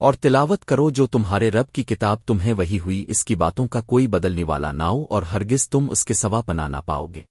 اور تلاوت کرو جو تمہارے رب کی کتاب تمہیں وہی ہوئی، اس کی باتوں کا کوئی بدلنے والا نہ ہو اور ہرگز تم اس کے سوا پنا نہ پاؤ گے